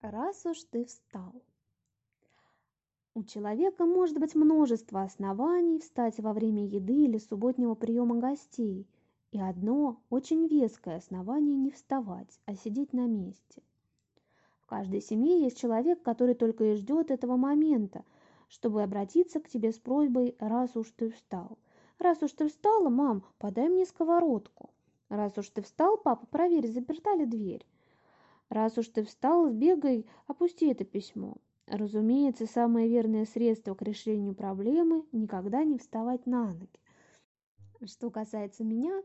раз уж ты встал. У человека может быть множество оснований встать во время еды или субботнего приема гостей, и одно очень веское основание не вставать, а сидеть на месте. В каждой семье есть человек, который только и ждет этого момента, чтобы обратиться к тебе с просьбой «раз уж ты встал». «Раз уж ты встала, мам, подай мне сковородку». «Раз уж ты встал, папа, проверь, заперта ли дверь». Раз уж ты встал, сбегай, опусти это письмо. Разумеется, самое верное средство к решению проблемы – никогда не вставать на ноги. Что касается меня,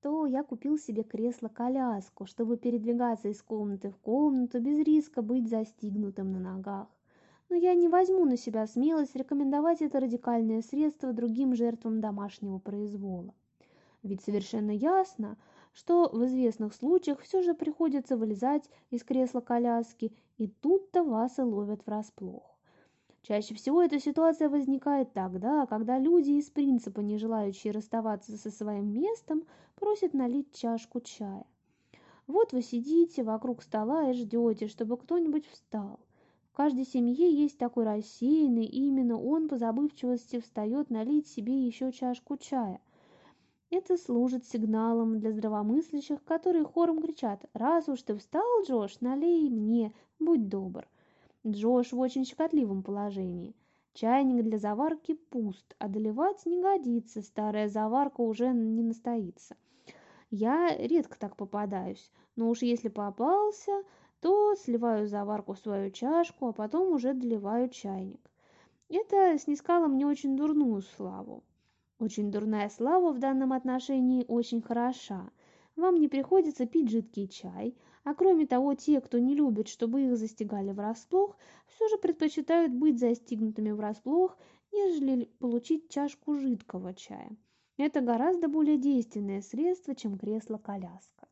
то я купил себе кресло-коляску, чтобы передвигаться из комнаты в комнату без риска быть застигнутым на ногах. Но я не возьму на себя смелость рекомендовать это радикальное средство другим жертвам домашнего произвола. Ведь совершенно ясно – что в известных случаях все же приходится вылезать из кресла коляски, и тут-то вас и ловят врасплох. Чаще всего эта ситуация возникает тогда, когда люди из принципа, не желающие расставаться со своим местом, просят налить чашку чая. Вот вы сидите вокруг стола и ждете, чтобы кто-нибудь встал. В каждой семье есть такой рассеянный, и именно он по забывчивости встает налить себе еще чашку чая – это служит сигналом для здравомыслящих, которые хором кричат «Раз уж ты встал, Джош, налей мне, будь добр». Джош в очень щекотливом положении. Чайник для заварки пуст, а доливать не годится, старая заварка уже не настоится. Я редко так попадаюсь, но уж если попался, то сливаю заварку в свою чашку, а потом уже доливаю чайник. Это снискало мне очень дурную славу. Очень дурная слава в данном отношении очень хороша. Вам не приходится пить жидкий чай, а кроме того, те, кто не любит, чтобы их застигали врасплох, все же предпочитают быть застигнутыми врасплох, нежели получить чашку жидкого чая. Это гораздо более действенное средство, чем кресло-коляска.